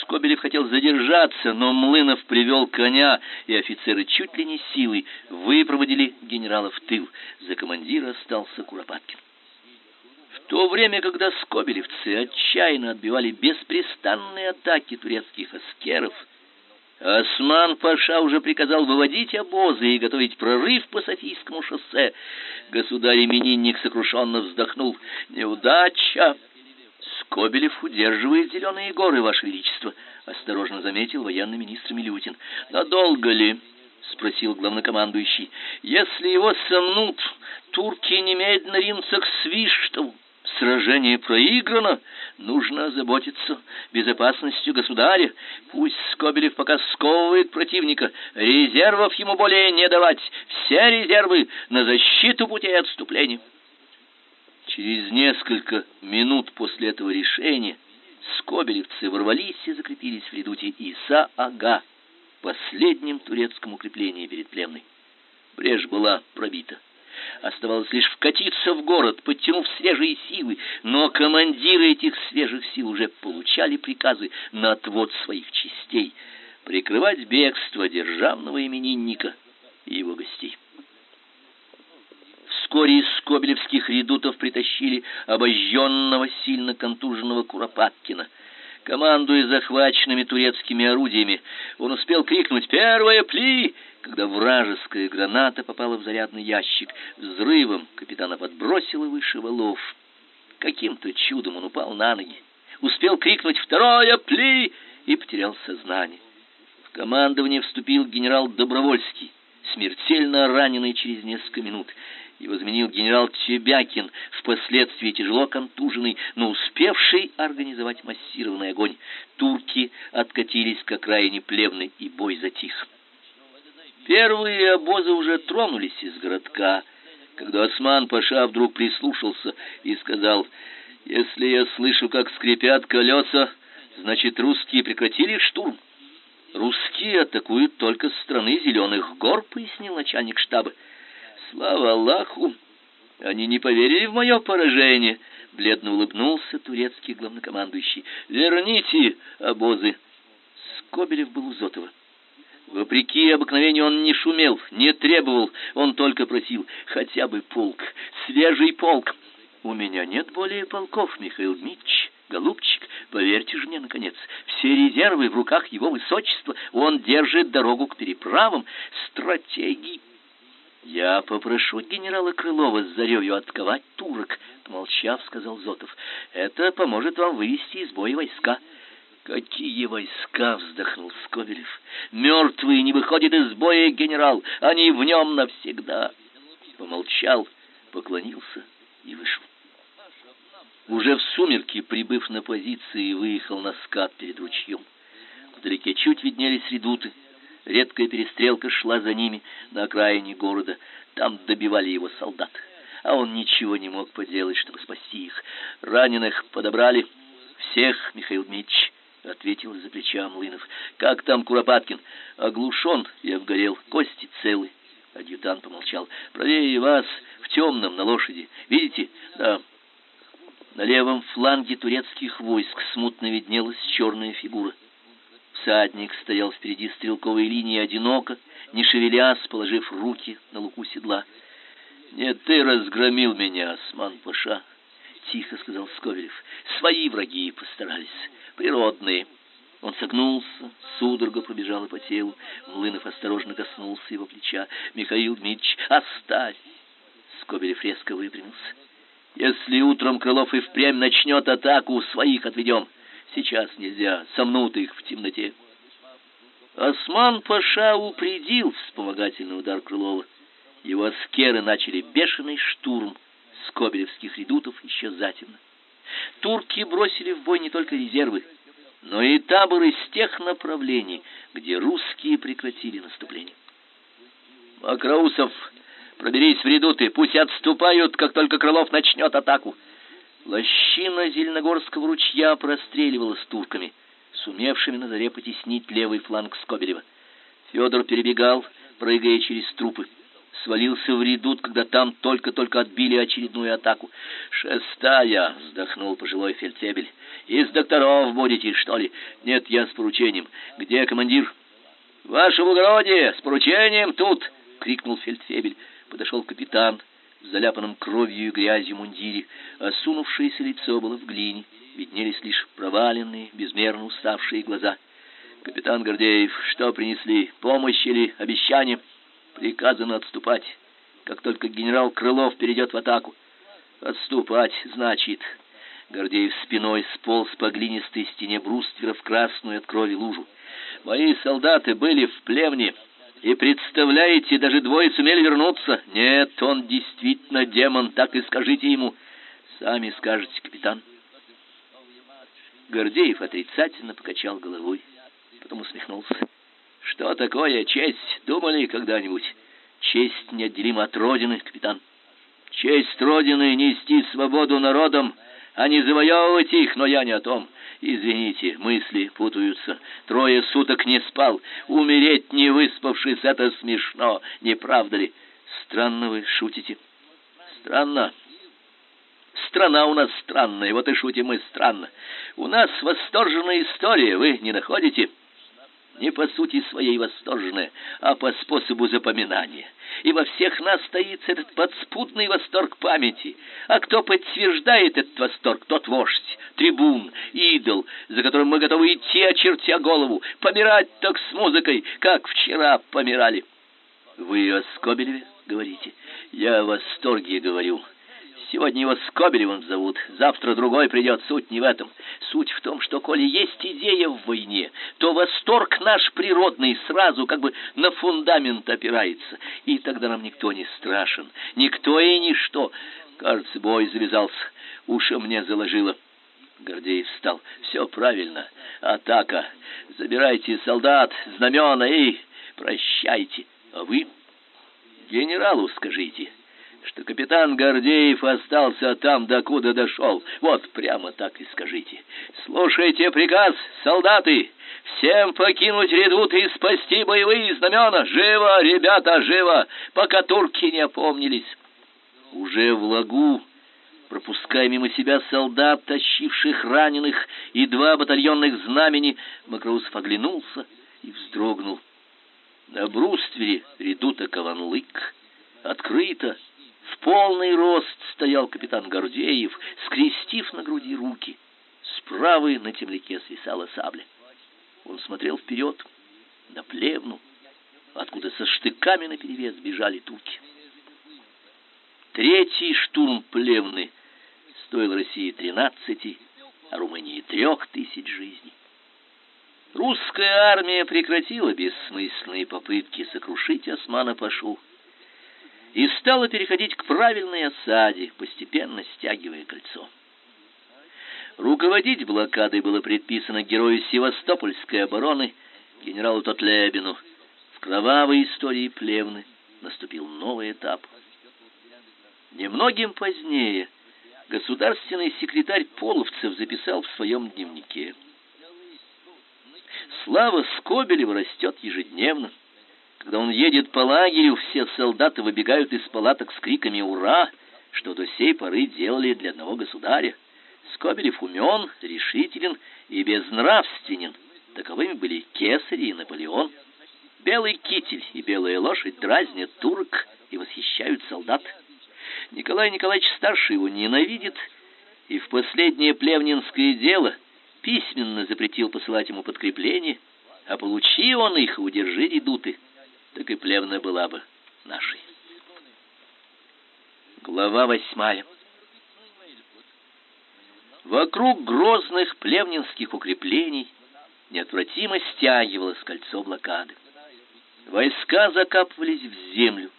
S1: Скобелев хотел задержаться, но Млынов привел коня, и офицеры чуть ли не силой выпроводили генерала в тыл. За командира остался Куропаткин то время, когда скобелевцы отчаянно отбивали беспрестанные атаки турецких аскеров, Осман Паша уже приказал выводить обозы и готовить прорыв по Софийскому шоссе. Государь-именинник сокрушенно вздохнул. «Неудача!» «Скобелев удерживает зеленые горы, Ваше Величество», — осторожно заметил военный министр Милютин. «Надолго ли?» — спросил главнокомандующий. «Если его сомнут, турки немедленно ринутся к Свиштову. Сражение проиграно, нужно заботиться безопасностью государя. Пусть Скобелев пока сковывает противника, резервов ему более не давать, все резервы на защиту путей отступления. Через несколько минут после этого решения скобелевцы ворвались и закрепились в редуте Иса-Ага, последнем турецком укреплении перед пленной. Брешь была пробита. Оставалось лишь вкатиться в город, подтянув свежие силы, но командиры этих свежих сил уже получали приказы на отвод своих частей, прикрывать бегство державного именинника и его гостей. Вскоре из скобелевских редутов притащили обожженного, сильно контуженного Куропаткина — Командуя захваченными турецкими орудиями, он успел крикнуть «Первая пли!», когда вражеская граната попала в зарядный ящик. Взрывом капитана подбросило выше валов. Каким-то чудом он упал на ноги. Успел крикнуть «Вторая пли!» и потерял сознание. В командование вступил генерал Добровольский, смертельно раненый через несколько минут. Его заменил генерал Чебякин, впоследствии тяжело контуженный, но успевший организовать массированный огонь. Турки откатились к окраине Плевны, и бой затих. Первые обозы уже тронулись из городка, когда Осман Паша вдруг прислушался и сказал, «Если я слышу, как скрипят колеса, значит, русские прекратили штурм». «Русские атакуют только с стороны Зеленых гор», — пояснил начальник штаба. Слава Аллаху! Они не поверили в мое поражение, бледно улыбнулся турецкий главнокомандующий. Верните обозы. Скобелев был у Зотова. Вопреки обыкновению он не шумел, не требовал, он только просил хотя бы полк, свежий полк. У меня нет более полков, Михаил Дмитрич. Голубчик, поверьте же мне, наконец, все резервы в руках его высочества. Он держит дорогу к переправам. Стратегии я попрошу генерала Крылова с зарею отковать турок, молчав, сказал Зотов. Это поможет вам вывести из боя войска. Какие войска, вздохнул Скобелев. Мертвые не выходят из боя, генерал, они в нем навсегда. Помолчал, поклонился и вышел. Уже в сумерки, прибыв на позиции, выехал на скат перед ручьем. Вдалеке чуть виднелись редуты. Редкая перестрелка шла за ними на окраине города. Там добивали его солдаты, а он ничего не мог поделать, чтобы спасти их. Раненых подобрали всех, Михаил Дмитрич, ответил из-за плеча Млынов. Как там Куропаткин? Оглушен и обгорел, кости целы. Адъютант помолчал. Правее вас, в темном, на лошади. Видите? Да. На левом фланге турецких войск смутно виднелась черная фигура. Всадник стоял впереди стрелковой линии одиноко, не шевелясь, положив руки на луку седла. "Нет, ты разгромил меня, Осман-паша", тихо сказал Сковелев. "Свои враги постарались, природные". Он согнулся, судорога пробежала по телу. Млынов осторожно коснулся его плеча. "Михаил Дмитрич, оставь!" Скобелев резко выпрямился. "Если утром Крылов и впрямь начнет атаку, своих отведем. Сейчас нельзя, сомнут их в темноте". Осман Паша упредил вспомогательный удар Крылова. Его аскеры начали бешеный штурм скобелевских редутов еще затемно. Турки бросили в бой не только резервы, но и таборы из тех направлений, где русские прекратили наступление. Макроусов, проберись в редуты, пусть отступают, как только Крылов начнет атаку. Лощина Зеленогорского ручья простреливалась турками, сумевшими на заре потеснить левый фланг Скобелева. Федор перебегал, прыгая через трупы свалился в редут, когда там только-только отбили очередную атаку. «Шестая!» — вздохнул пожилой фельдфебель. «Из докторов будете, что ли?» «Нет, я с поручением. Где командир?» «Ваше благородие, с поручением тут!» — крикнул фельдфебель. Подошел капитан в заляпанном кровью и грязью мундире. Осунувшееся лицо было в глине. Виднелись лишь проваленные, безмерно уставшие глаза. «Капитан Гордеев, что принесли? Помощь или обещание?» Приказано отступать, как только генерал Крылов перейдет в атаку. Отступать, значит. Гордеев спиной сполз по глинистой стене бруствера в красную от крови лужу. Мои солдаты были в плевне, и представляете, даже двое сумели вернуться. Нет, он действительно демон, так и скажите ему. Сами скажете, капитан. Гордеев отрицательно покачал головой, потом усмехнулся. Что такое честь? Думали когда-нибудь? Честь неотделима от родины, капитан. Честь родины нести свободу народам, а не завоевывать их, но я не о том. Извините, мысли путаются. Трое суток не спал. Умереть не выспавшись это смешно, не правда ли? Странно вы шутите. Странно. Страна у нас странная, вот и шутим мы странно. У нас восторженная история, вы не находите? Не по сути своей восторженное, а по способу запоминания. И во всех нас стоит этот подспудный восторг памяти. А кто подтверждает этот восторг, тот вождь, трибун, идол, за которым мы готовы идти, очертя голову, помирать так с музыкой, как вчера помирали. Вы о Скобелеве говорите? Я о восторге говорю. Сегодня его Скобелевым зовут, завтра другой придет. Суть не в этом. Суть в том, что коли есть идея в войне, то восторг наш природный сразу как бы на фундамент опирается, и тогда нам никто не страшен, никто и ничто. Кажется, бой завязался, уши мне заложило. Гордеев встал. Все правильно. Атака. Забирайте солдат, знамена и прощайте. А вы генералу скажите что капитан Гордеев остался там, докуда дошел. Вот прямо так и скажите. Слушайте приказ, солдаты! Всем покинуть редут и спасти боевые знамена! Живо, ребята, живо! Пока турки не опомнились!» Уже в лагу, пропуская мимо себя солдат, тащивших раненых, и два батальонных знамени, Макроусов оглянулся и вздрогнул. На бруствере редута Каванлык открыто в полный рост стоял капитан Гордеев, скрестив на груди руки. Справа на темляке свисала сабля. Он смотрел вперед, на плевну, откуда со штыками наперевес бежали турки. Третий штурм плевны стоил России тринадцати, а Румынии трех тысяч жизней. Русская армия прекратила бессмысленные попытки сокрушить Османа-Пашу и стала переходить к правильной осаде, постепенно стягивая кольцо. Руководить блокадой было предписано герою Севастопольской обороны генералу Тотлебину. В кровавой истории Плевны наступил новый этап. Немногим позднее государственный секретарь Половцев записал в своем дневнике: Слава Скобелева растет ежедневно. Когда он едет по лагерю, все солдаты выбегают из палаток с криками «Ура!», что до сей поры делали для одного государя. Скобелев умен, решителен и безнравственен. Таковыми были Кесарь и Наполеон. Белый китель и белая лошадь дразнят турок и восхищают солдат. Николай Николаевич старший его ненавидит, и в последнее плевнинское дело письменно запретил посылать ему подкрепление, а получи он их, удержи редуты, так и плевна была бы нашей. Глава восьмая. Вокруг грозных плевнинских укреплений неотвратимо стягивалось кольцо блокады. Войска закапывались в землю,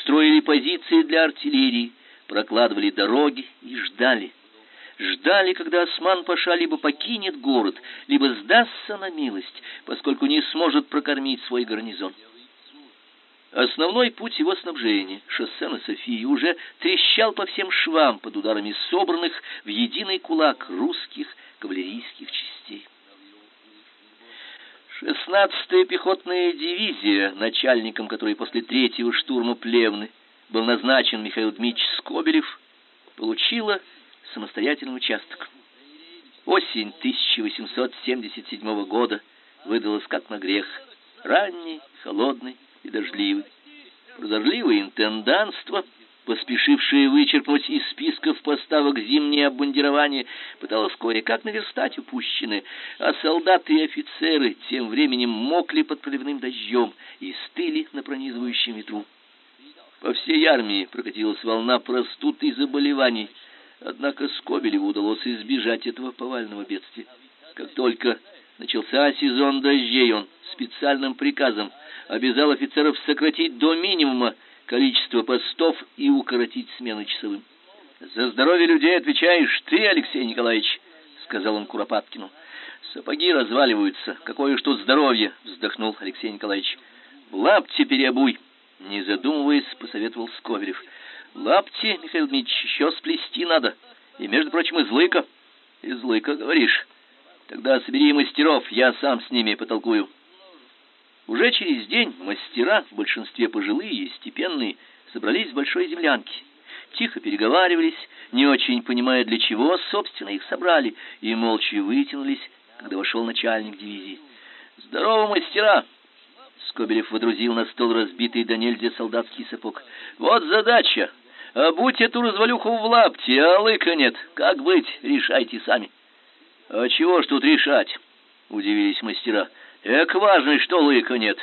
S1: строили позиции для артиллерии, прокладывали дороги и ждали. Ждали, когда Осман-паша либо покинет город, либо сдастся на милость, поскольку не сможет прокормить свой гарнизон. Основной путь его снабжения, шоссе на Софии, уже трещал по всем швам под ударами собранных в единый кулак русских кавалерийских частей. Шестнадцатая пехотная дивизия, начальником которой после третьего штурма Плевны был назначен Михаил Дмитриевич Скобелев, получила самостоятельный участок. Осень 1877 года выдалась как на грех, ранний, холодный и дождливый. Прозорливое интендантство – поспешившая вычеркнуть из списков поставок зимнее обмундирование, пыталась кое-как наверстать упущенное, а солдаты и офицеры тем временем мокли под проливным дождем и стыли на пронизывающем ветру. По всей армии прокатилась волна простуд и заболеваний, однако Скобелеву удалось избежать этого повального бедствия. Как только начался сезон дождей, он специальным приказом обязал офицеров сократить до минимума количество постов и укоротить смену часовым. За здоровье людей отвечаешь ты, Алексей Николаевич, сказал он Куропаткину. Сапоги разваливаются, какое ж тут здоровье, вздохнул Алексей Николаевич. Лапти переобуй, не задумываясь, посоветовал Сковерев. Лапти, Михаил Дмитриевич, еще сплести надо. И, между прочим, из лыка. Из лыка, говоришь? Тогда собери мастеров, я сам с ними потолкую. Уже через день мастера, в большинстве пожилые и степенные, собрались в большой землянке. Тихо переговаривались, не очень понимая, для чего, собственно, их собрали, и молча вытянулись, когда вошел начальник дивизии. «Здорово, мастера!» Скобелев водрузил на стол разбитый до нельзя солдатский сапог. «Вот задача! А будь эту развалюху в лапте, а лыка нет. Как быть, решайте сами». «А чего ж тут решать?» — удивились мастера. Эк важный, что лыка нет.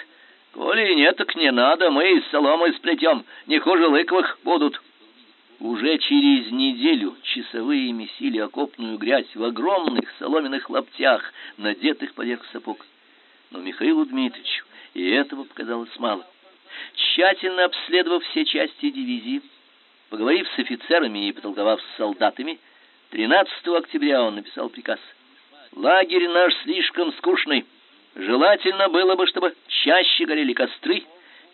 S1: Коли нет, так не надо, мы из соломы сплетем, не хуже лыковых будут. Уже через неделю часовые месили окопную грязь в огромных соломенных лаптях, надетых поверх сапог. Но Михаилу Дмитриевичу и этого показалось мало. Тщательно обследовав все части дивизии, поговорив с офицерами и потолковав с солдатами, 13 октября он написал приказ. «Лагерь наш слишком скучный». Желательно было бы, чтобы чаще горели костры,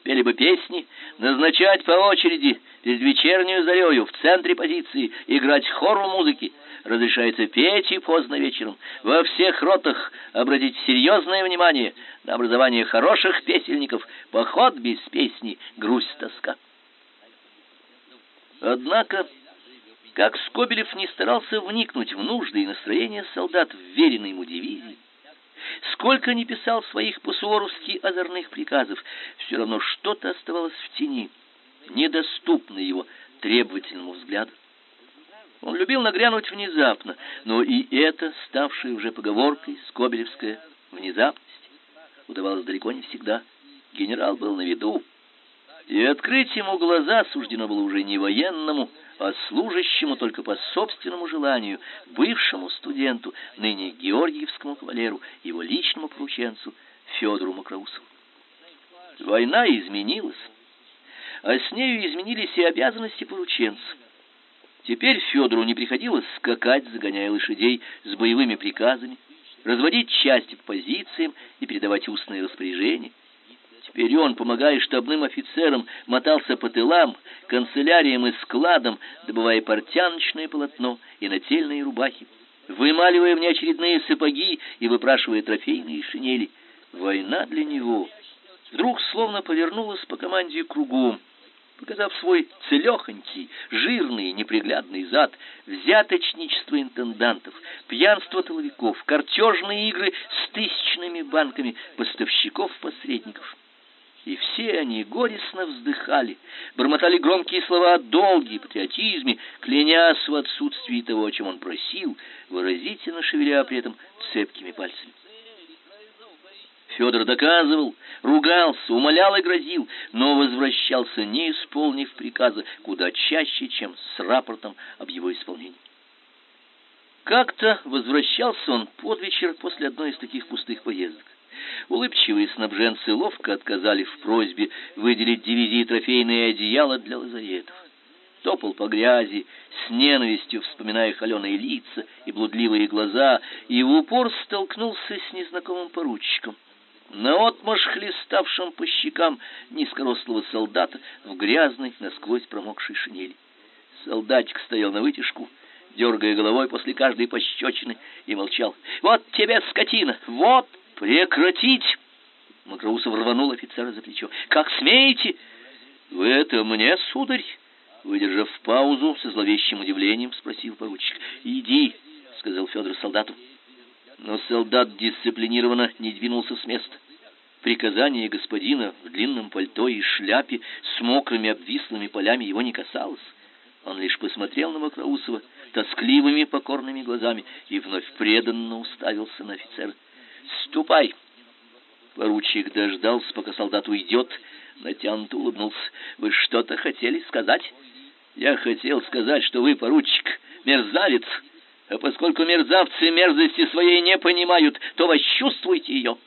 S1: пели бы песни, назначать по очереди перед вечернюю зарею в центре позиции играть хору музыки. Разрешается петь и поздно вечером. Во всех ротах обратить серьезное внимание на образование хороших песельников. Поход без песни — грусть тоска. Однако, как Скобелев не старался вникнуть в нужды и настроения солдат в веренной ему дивизии, Сколько ни писал своих по-суворовски озорных приказов, все равно что-то оставалось в тени, недоступно его требовательному взгляду. Он любил нагрянуть внезапно, но и это, ставшее уже поговоркой, скобелевская внезапность, удавалось далеко не всегда. Генерал был на виду, и открыть ему глаза суждено было уже не военному, а служащему только по собственному желанию, бывшему студенту, ныне Георгиевскому кавалеру, его личному порученцу Федору Макроусову. Война изменилась, а с нею изменились и обязанности порученца. Теперь Федору не приходилось скакать, загоняя лошадей с боевыми приказами, разводить части по позициям и передавать устные распоряжения. Теперь он, помогая штабным офицерам, мотался по тылам, канцеляриям и складам, добывая портяночное полотно и нательные рубахи, вымаливая внеочередные сапоги и выпрашивая трофейные шинели. Война для него вдруг словно повернулась по команде кругом, показав свой целехонький, жирный, неприглядный зад, взяточничество интендантов, пьянство толовиков, картежные игры с тысячными банками поставщиков-посредников. И все они горестно вздыхали, бормотали громкие слова о долге патриотизме, клянясь в отсутствии того, о чем он просил, выразительно шевеля при этом цепкими пальцами. Федор доказывал, ругался, умолял и грозил, но возвращался, не исполнив приказа, куда чаще, чем с рапортом об его исполнении. Как-то возвращался он под вечер после одной из таких пустых поездок. Улыбчивые снабженцы ловко отказали в просьбе выделить дивизии трофейные одеяла для лазаретов. Топал по грязи, с ненавистью вспоминая холеные лица и блудливые глаза, и в упор столкнулся с незнакомым поручиком наотмашь хлеставшим по щекам низкорослого солдата в грязной, насквозь промокшей шинели. Солдатик стоял на вытяжку, дергая головой после каждой пощечины, и молчал. «Вот тебе, скотина! Вот! Прекратить!» Макроусов рванул офицера за плечо. «Как смеете?» «Вы это мне, сударь?» Выдержав паузу, со зловещим удивлением спросил поручик. «Иди», — сказал Федор солдату. Но солдат дисциплинированно не двинулся с места. Приказание господина в длинном пальто и шляпе с мокрыми обвислыми полями его не касалось. Он лишь посмотрел на Макроусова тоскливыми покорными глазами и вновь преданно уставился на офицера. «Ступай!» Поручик дождался, пока солдат уйдет, натянуто улыбнулся. «Вы что-то хотели сказать?» «Я хотел сказать, что вы, поручик, мерзавец!» А поскольку мерзавцы мерзости своей не понимают, то восчувствуйте ее.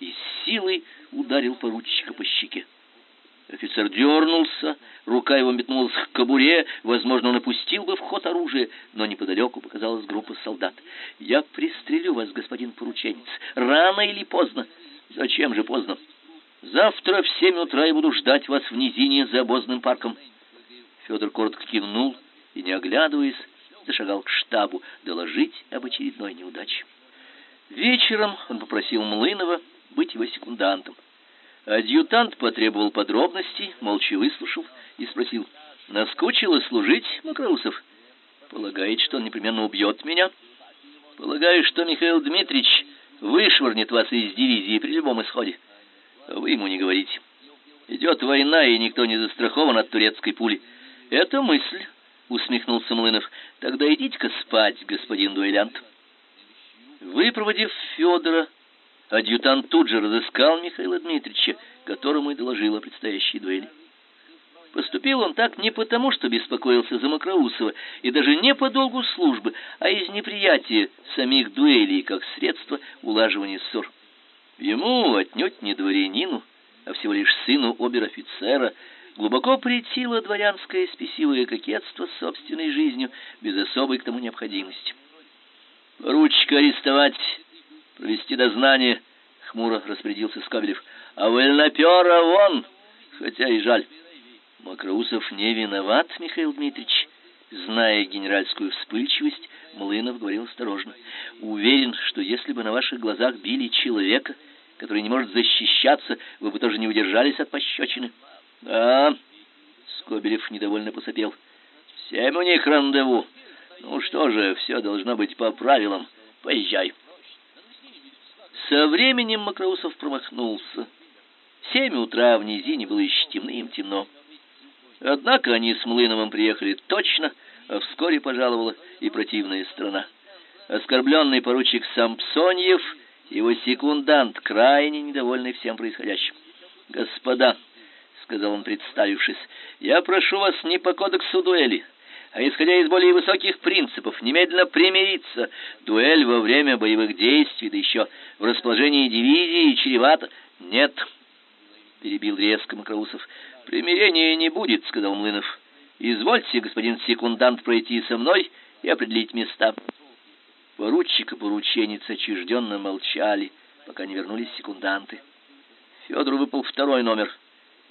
S1: И силой ударил поручика по щеке. Офицер дернулся, рука его метнулась к кобуре, возможно, он опустил бы в ход оружие, но неподалеку показалась группа солдат. «Я пристрелю вас, господин порученец, рано или поздно». «Зачем же поздно?» «Завтра в семь утра я буду ждать вас в низине за обозным парком». Федор коротко кивнул и, не оглядываясь, зашагал к штабу доложить об очередной неудаче. Вечером он попросил Млынова быть его секундантом. Адъютант потребовал подробностей, молча выслушал и спросил: "Наскучило служить, Макроусов? Полагает, что он непременно убьет меня? Полагаю, что Михаил Дмитриевич вышвырнет вас из дивизии при любом исходе. Вы ему не говорите. Идет война, и никто не застрахован от турецкой пули. Это мысль, усмехнулся Млынов. Тогда идите-ка спать, господин дуэлянт. Выпроводив Федора, адъютант тут же разыскал Михаила Дмитриевича, которому и доложил о предстоящей дуэли. Поступил он так не потому, что беспокоился за Макроусова, и даже не по долгу службы, а из неприятия самих дуэлей как средства улаживания ссор. Ему отнюдь не дворянину, а всего лишь сыну обер-офицера, глубоко претило дворянское спесивое кокетство с собственной жизнью без особой к тому необходимости. Ручка арестовать, провести дознание, хмуро распорядился Скобелев. А вольнопера вон, хотя и жаль. Макроусов не виноват, Михаил Дмитриевич. Зная генеральскую вспыльчивость, Млынов говорил осторожно. Уверен, что если бы на ваших глазах били человека, который не может защищаться, вы бы тоже не удержались от пощечины. Да, Скобелев недовольно посопел. Всем у них рандеву. Ну что же, все должно быть по правилам. Поезжай. Со временем Макроусов промахнулся. Семь утра в низине было еще темным темно. Однако они с Млыновым приехали точно, а вскоре пожаловала и противная страна. Оскорбленный поручик Сампсоньев, его секундант, крайне недовольный всем происходящим. «Господа», сказал он, представившись. Я прошу вас не по кодексу дуэли, а исходя из более высоких принципов, немедленно примириться. Дуэль во время боевых действий, да еще в расположении дивизии чревато. Нет, перебил резко Макроусов. Примирения не будет, сказал Млынов. Извольте, господин секундант, пройти со мной и определить места. Поручик и порученец очужденно молчали, пока не вернулись секунданты. Федору выпал второй номер —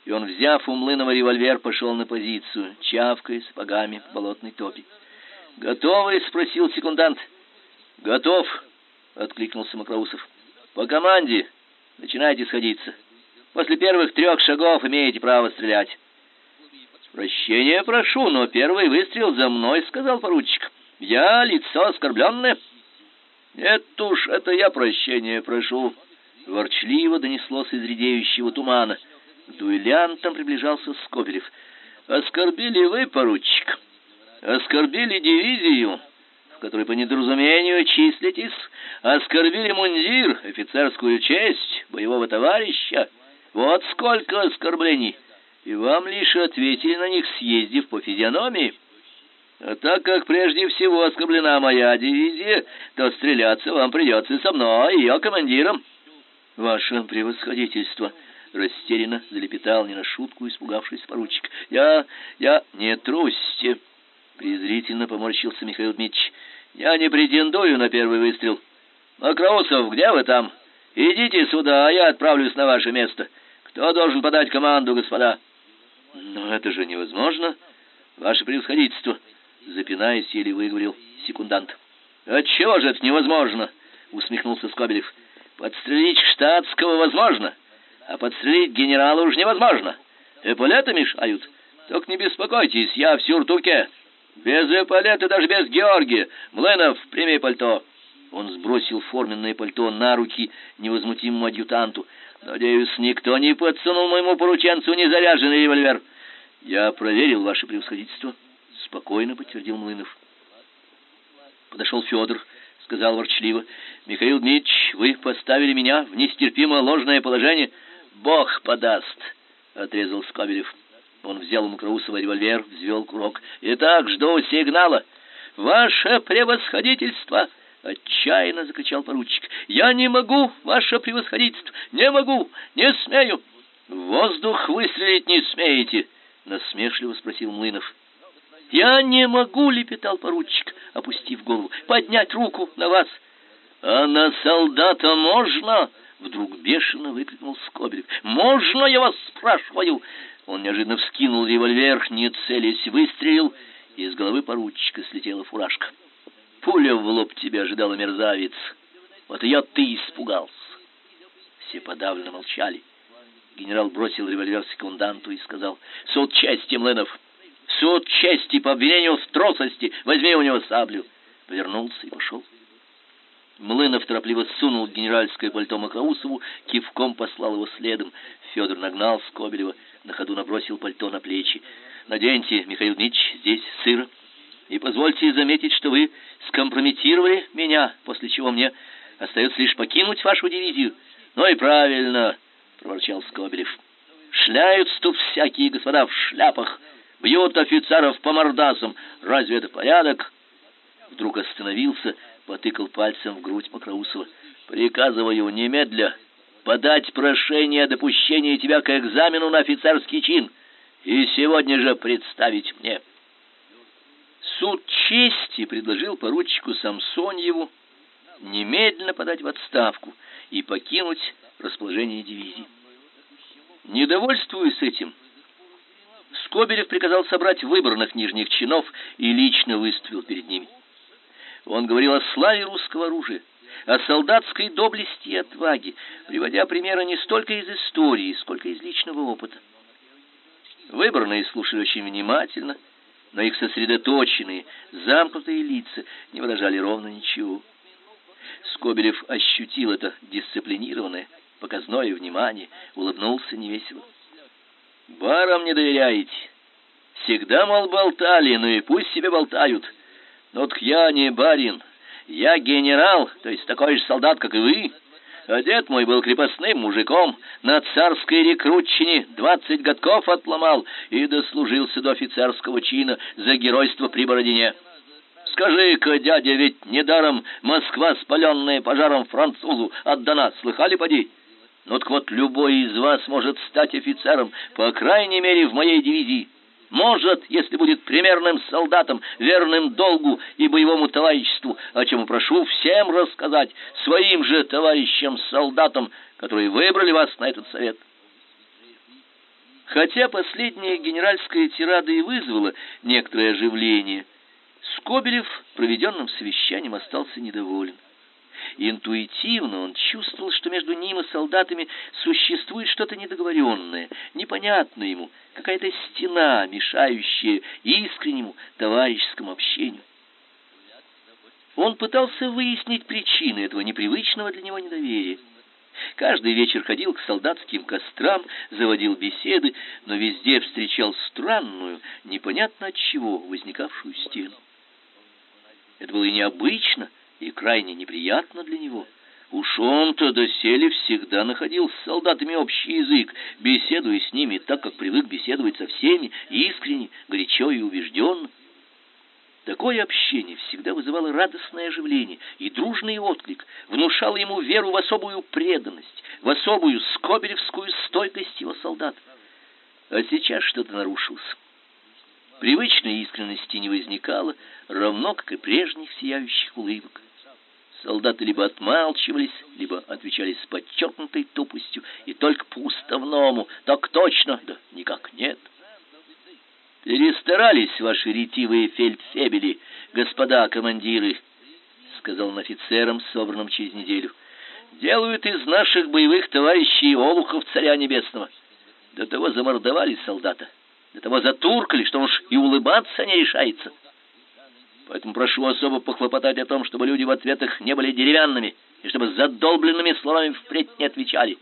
S1: и он, взяв у Млынова револьвер, пошел на позицию, чавкая сапогами в болотной топи. «Готовы?» — спросил секундант. «Готов!» — откликнулся Макроусов. «По команде начинайте сходиться». После первых трех шагов имеете право стрелять. Прощения прошу, но первый выстрел за мной, сказал поручик. Я лицо оскорбленное. Нет уж, это я прощения прошу. Ворчливо донеслось из редеющего тумана. К дуэлянтам приближался Скобелев. Оскорбили вы, поручик. Оскорбили дивизию, в которой по недоразумению числитесь. Оскорбили мундир, офицерскую честь боевого товарища. Вот сколько оскорблений. И вам лишь ответили на них, съездив по физиономии. А так как прежде всего оскорблена моя дивизия, то стреляться вам придется со мной, ее командиром. Ваше превосходительство, растерянно залепетал не на шутку испугавшийся поручик. Я, я не трусьте, презрительно поморщился Михаил Дмитрич. Я не претендую на первый выстрел. Макроусов, где вы там? Идите сюда, а я отправлюсь на ваше место. Кто должен подать команду, господа? Но это же невозможно, ваше превосходительство, запинаясь, еле выговорил секундант. Отчего же это невозможно? усмехнулся Скобелев. Подстрелить штатского возможно, а подстрелить генерала уж невозможно. Эполеты мешают. Только не беспокойтесь, я в сюртуке. Без эполета, даже без Георгия. Млынов, прими пальто. Он сбросил форменное пальто на руки невозмутимому адъютанту. Надеюсь, никто не подсунул моему порученцу незаряженный револьвер. Я проверил ваше превосходительство, спокойно подтвердил Млынов. Подошел Федор, сказал ворчливо: "Михаил Дмитрич, вы поставили меня в нестерпимо ложное положение. Бог подаст", отрезал Скобелев. Он взял у Макроусова револьвер, взвел курок. "Итак, жду сигнала. Ваше превосходительство!" отчаянно закричал поручик. Я не могу, ваше превосходительство, не могу, не смею. Воздух выстрелить не смеете, насмешливо спросил Млынов. Я не могу, лепетал поручик, опустив голову. Поднять руку на вас. А на солдата можно? Вдруг бешено выкрикнул Скобелев. Можно, я вас спрашиваю? Он неожиданно вскинул револьвер, не целясь, выстрелил, и из головы поручика слетела фуражка. Пуля в лоб тебя ожидала, мерзавец. Вот я ты испугался. Все подавленно молчали. Генерал бросил револьвер секунданту и сказал: "Суд чести, Млынов. Суд чести по обвинению в трусости. Возьми у него саблю". Повернулся и пошел. Млынов торопливо сунул генеральское пальто Макроусову, кивком послал его следом. Федор нагнал Скобелева, на ходу набросил пальто на плечи. "Наденьте, Михаил Дмитрич, здесь сыро". И позвольте заметить, что вы скомпрометировали меня, после чего мне остается лишь покинуть вашу дивизию. Ну и правильно, проворчал Скобелев. Шляются тут всякие господа в шляпах, бьют офицеров по мордасам. Разве это порядок? Вдруг остановился, потыкал пальцем в грудь Макроусова. Приказываю немедля подать прошение о допущении тебя к экзамену на офицерский чин и сегодня же представить мне. Суд чести предложил поручику Самсоньеву немедленно подать в отставку и покинуть расположение дивизии. Недовольствуясь этим, Скобелев приказал собрать выборных нижних чинов и лично выступил перед ними. Он говорил о славе русского оружия, о солдатской доблести и отваге, приводя примеры не столько из истории, сколько из личного опыта. Выборные слушали очень внимательно, но их сосредоточенные, замкнутые лица не выражали ровно ничего. Скобелев ощутил это дисциплинированное, показное внимание, улыбнулся невесело. «Барам не доверяете. Всегда, мол, болтали, ну и пусть себе болтают. Но так я не барин, я генерал, то есть такой же солдат, как и вы». А дед мой был крепостным мужиком, на царской рекрутчине двадцать годков отломал и дослужился до офицерского чина за геройство при Бородине. Скажи-ка, дядя, ведь недаром Москва, спаленная пожаром французу, отдана, слыхали поди? Ну так вот, любой из вас может стать офицером, по крайней мере, в моей дивизии. Может, если будет примерным солдатом, верным долгу и боевому товариществу, о чем прошу всем рассказать, своим же товарищам-солдатам, которые выбрали вас на этот совет. Хотя последняя генеральская тирада и вызвала некоторое оживление, Скобелев проведенным совещанием остался недоволен. Интуитивно он чувствовал, что между ним и солдатами существует что-то недоговоренное, непонятное ему, какая-то стена, мешающая искреннему товарищескому общению. Он пытался выяснить причины этого непривычного для него недоверия. Каждый вечер ходил к солдатским кострам, заводил беседы, но везде встречал странную, непонятно от чего возникавшую стену. Это было и необычно, и крайне неприятно для него. Уж он-то доселе всегда находил с солдатами общий язык, беседуя с ними так, как привык беседовать со всеми, искренне, горячо и убежденно. Такое общение всегда вызывало радостное оживление и дружный отклик, внушало ему веру в особую преданность, в особую скобелевскую стойкость его солдат. А сейчас что-то нарушилось. Привычной искренности не возникало, равно как и прежних сияющих улыбок. Солдаты либо отмалчивались, либо отвечали с подчеркнутой тупостью, и только по уставному, так точно, да никак нет. Перестарались ваши ретивые фельдфебели, господа командиры, сказал он офицерам, собранным через неделю. Делают из наших боевых товарищей олухов царя небесного. До того замордовали солдата, до того затуркали, что уж и улыбаться не решается. Поэтому прошу особо похлопотать о том, чтобы люди в ответах не были деревянными и чтобы задолбленными словами впредь не отвечали.